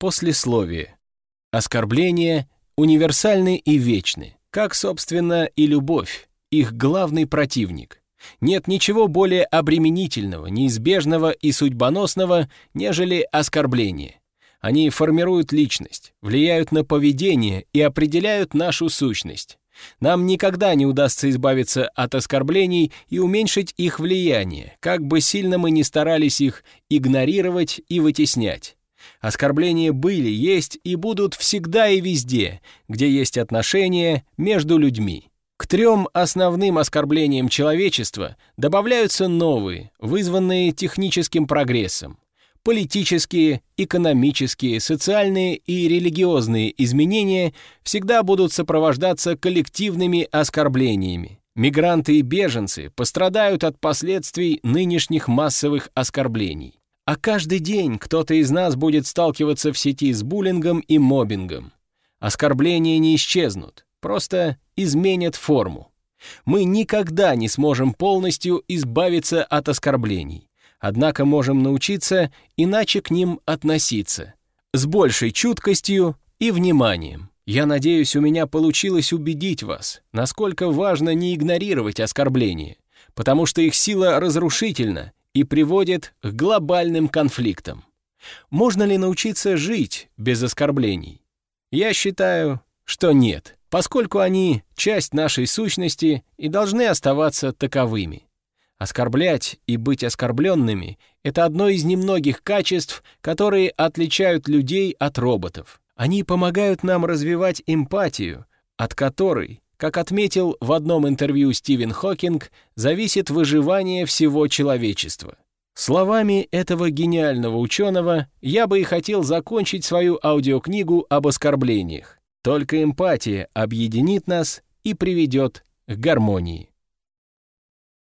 Послесловие. Оскорбления универсальны и вечны, как, собственно, и любовь, их главный противник. Нет ничего более обременительного, неизбежного и судьбоносного, нежели оскорбление. Они формируют личность, влияют на поведение и определяют нашу сущность. Нам никогда не удастся избавиться от оскорблений и уменьшить их влияние, как бы сильно мы ни старались их игнорировать и вытеснять. Оскорбления были, есть и будут всегда и везде, где есть отношения между людьми. К трем основным оскорблениям человечества добавляются новые, вызванные техническим прогрессом. Политические, экономические, социальные и религиозные изменения всегда будут сопровождаться коллективными оскорблениями. Мигранты и беженцы пострадают от последствий нынешних массовых оскорблений. А каждый день кто-то из нас будет сталкиваться в сети с буллингом и мобингом. Оскорбления не исчезнут, просто изменят форму. Мы никогда не сможем полностью избавиться от оскорблений, однако можем научиться иначе к ним относиться, с большей чуткостью и вниманием. Я надеюсь, у меня получилось убедить вас, насколько важно не игнорировать оскорбления, потому что их сила разрушительна и приводит к глобальным конфликтам. Можно ли научиться жить без оскорблений? Я считаю, что нет, поскольку они — часть нашей сущности и должны оставаться таковыми. Оскорблять и быть оскорбленными — это одно из немногих качеств, которые отличают людей от роботов. Они помогают нам развивать эмпатию, от которой как отметил в одном интервью Стивен Хокинг, зависит выживание всего человечества. Словами этого гениального ученого я бы и хотел закончить свою аудиокнигу об оскорблениях. Только эмпатия объединит нас и приведет к гармонии.